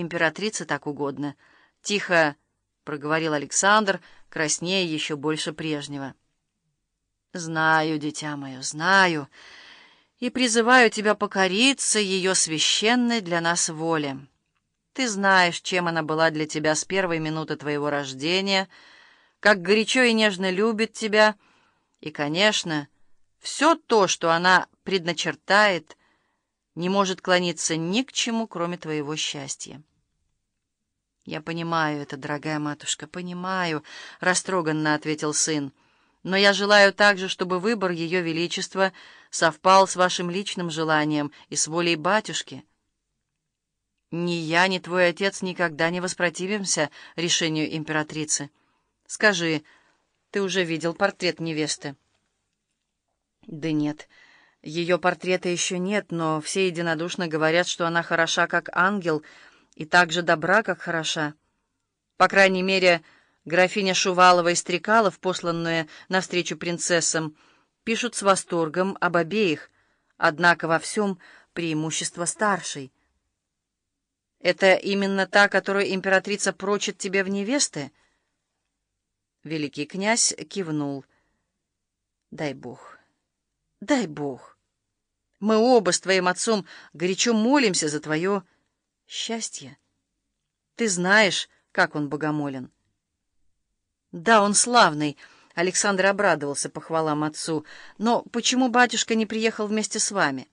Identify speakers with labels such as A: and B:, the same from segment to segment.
A: Императрице так угодно. Тихо проговорил Александр, краснея еще больше прежнего. Знаю, дитя мое, знаю, и призываю тебя покориться ее священной для нас воле. Ты знаешь, чем она была для тебя с первой минуты твоего рождения, как горячо и нежно любит тебя, и, конечно, все то, что она предначертает, не может клониться ни к чему, кроме твоего счастья. «Я понимаю это, дорогая матушка, понимаю», — растроганно ответил сын. «Но я желаю также, чтобы выбор Ее Величества совпал с вашим личным желанием и с волей батюшки». «Ни я, ни твой отец никогда не воспротивимся решению императрицы. Скажи, ты уже видел портрет невесты?» «Да нет». Ее портрета еще нет, но все единодушно говорят, что она хороша, как ангел, и так же добра, как хороша. По крайней мере, графиня Шувалова и Стрекалов, посланные навстречу принцессам, пишут с восторгом об обеих, однако во всем преимущество старшей. «Это именно та, которую императрица прочит тебе в невесты?» Великий князь кивнул. «Дай Бог». Дай Бог. Мы оба с твоим отцом горячо молимся за твое счастье. Ты знаешь, как он богомолен. Да, он славный. Александр обрадовался похвалам отцу. Но почему батюшка не приехал вместе с вами?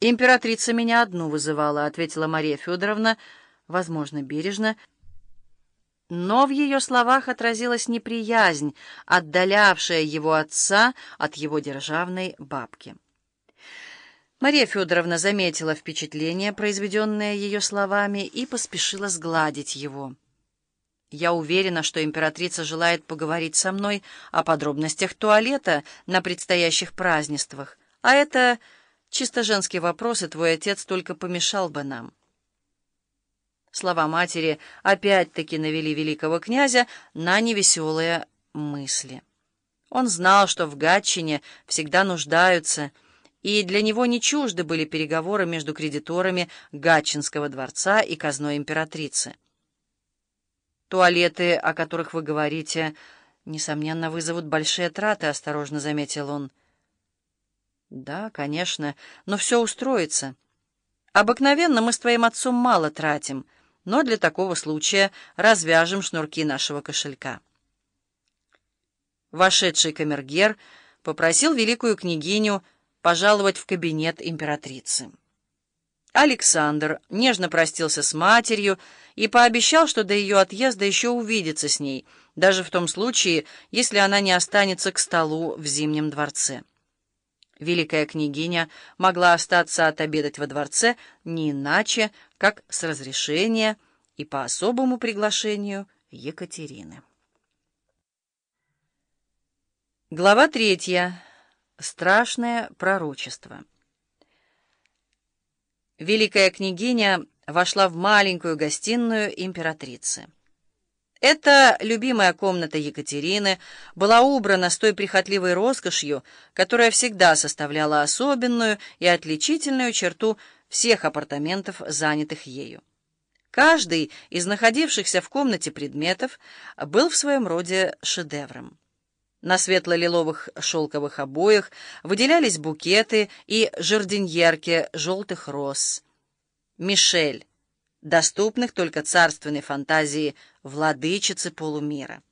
A: Императрица меня одну вызывала, ответила Мария Федоровна, возможно, бережно, — но в ее словах отразилась неприязнь, отдалявшая его отца от его державной бабки. Мария Федоровна заметила впечатление, произведенное ее словами, и поспешила сгладить его. «Я уверена, что императрица желает поговорить со мной о подробностях туалета на предстоящих празднествах, а это чисто женский вопрос, и твой отец только помешал бы нам». Слова матери опять-таки навели великого князя на невеселые мысли. Он знал, что в Гатчине всегда нуждаются, и для него не чужды были переговоры между кредиторами Гатчинского дворца и казной императрицы. «Туалеты, о которых вы говорите, несомненно, вызовут большие траты», — осторожно заметил он. «Да, конечно, но все устроится. Обыкновенно мы с твоим отцом мало тратим» но для такого случая развяжем шнурки нашего кошелька. Вошедший камергер попросил великую княгиню пожаловать в кабинет императрицы. Александр нежно простился с матерью и пообещал, что до ее отъезда еще увидится с ней, даже в том случае, если она не останется к столу в Зимнем дворце. Великая княгиня могла остаться отобедать во дворце не иначе, как с разрешения и по особому приглашению Екатерины. Глава третья. Страшное пророчество. Великая княгиня вошла в маленькую гостиную императрицы. Эта любимая комната Екатерины была убрана с той прихотливой роскошью, которая всегда составляла особенную и отличительную черту всех апартаментов, занятых ею. Каждый из находившихся в комнате предметов был в своем роде шедевром. На светло-лиловых шелковых обоях выделялись букеты и жардиньерки желтых роз. Мишель, доступных только царственной фантазии владычицы полумира.